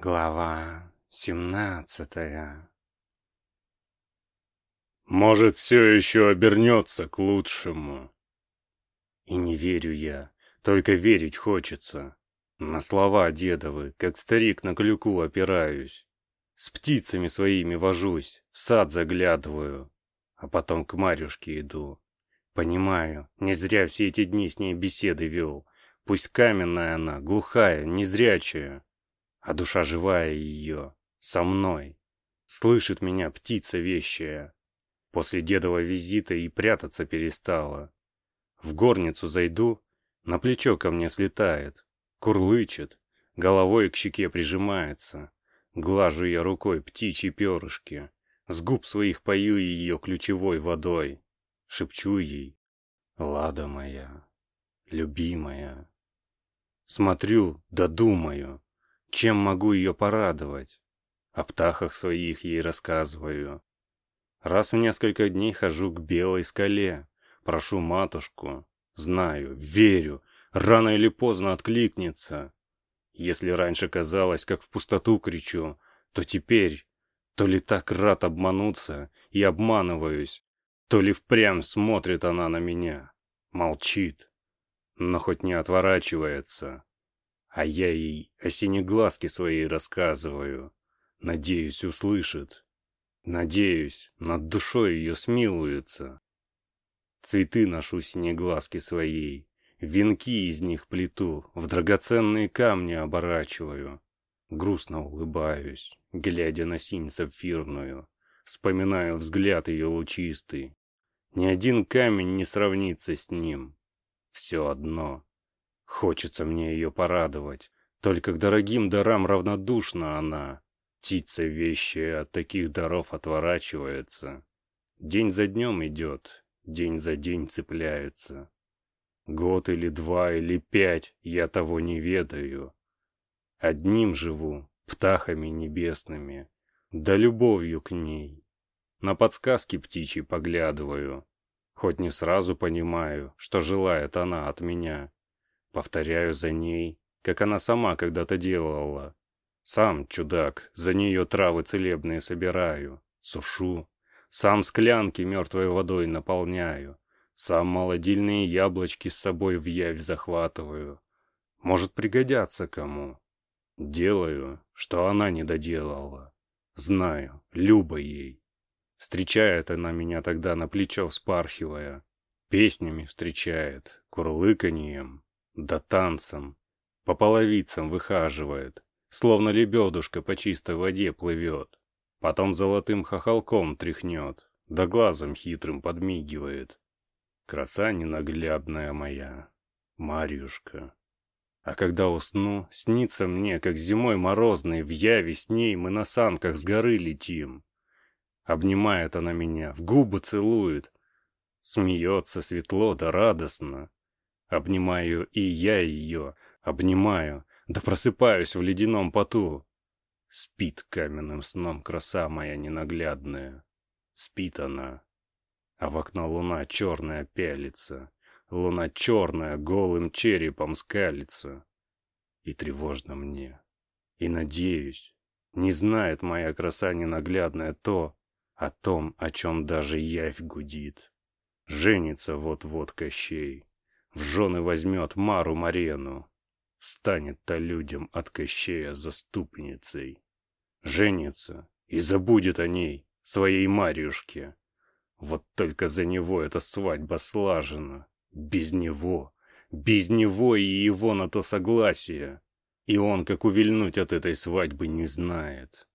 Глава семнадцатая Может, все еще обернется к лучшему. И не верю я, только верить хочется. На слова дедовы, как старик на клюку опираюсь. С птицами своими вожусь, в сад заглядываю, а потом к Марюшке иду. Понимаю, не зря все эти дни с ней беседы вел. Пусть каменная она, глухая, незрячая, а душа живая ее, со мной. Слышит меня птица вещая. После дедова визита и прятаться перестала. В горницу зайду, на плечо ко мне слетает, курлычет, головой к щеке прижимается. Глажу я рукой птичьи перышки, с губ своих пою ее ключевой водой. Шепчу ей, лада моя, любимая. Смотрю, да чем могу ее порадовать? О птахах своих ей рассказываю. Раз в несколько дней хожу к белой скале, прошу матушку. Знаю, верю, рано или поздно откликнется. Если раньше казалось, как в пустоту кричу, то теперь то ли так рад обмануться и обманываюсь, то ли впрямь смотрит она на меня, молчит, но хоть не отворачивается. А я ей о синеглазке своей рассказываю. Надеюсь, услышит. Надеюсь, над душой ее смилуется. Цветы ношу синеглазки своей, венки из них плету, в драгоценные камни оборачиваю. Грустно улыбаюсь, глядя на синь сапфирную, вспоминаю взгляд ее лучистый. Ни один камень не сравнится с ним. Все одно. Хочется мне ее порадовать. Только к дорогим дарам равнодушна она. Птица вещая от таких даров отворачивается. День за днем идет, день за день цепляется. Год или два или пять, я того не ведаю. Одним живу, птахами небесными, да любовью к ней. На подсказки птичьи поглядываю, хоть не сразу понимаю, что желает она от меня. Повторяю за ней, как она сама когда-то делала. Сам, чудак, за нее травы целебные собираю, сушу. Сам склянки мертвой водой наполняю. Сам молодильные яблочки с собой в явь захватываю. Может, пригодятся кому. Делаю, что она не доделала. Знаю, Люба ей. Встречает она меня тогда на плечо вспархивая. Песнями встречает, курлыканьем, да танцем, по половицам выхаживает, словно лебедушка по чистой воде плывет. Потом золотым хохолком тряхнет, да глазом хитрым подмигивает. Краса ненаглядная моя, Марьюшка. А когда усну, снится мне, как зимой морозной, в яве с ней мы на санках с горы летим. Обнимает она меня, в губы целует, смеется светло да радостно. Обнимаю и я ее, обнимаю, да просыпаюсь в ледяном поту. Спит каменным сном краса моя ненаглядная. Спит она. А в окно луна черная пялится. Луна черная голым черепом скалится. И тревожно мне. И надеюсь, не знает моя краса ненаглядная то, о том, о чем даже явь гудит. Женится вот-вот Кощей в жены возьмет Мару Марену. Станет-то людям от Кощея заступницей. Женится и забудет о ней, своей Марьюшке. Вот только за него эта свадьба слажена. Без него, без него и его на то согласие. И он, как увильнуть от этой свадьбы, не знает.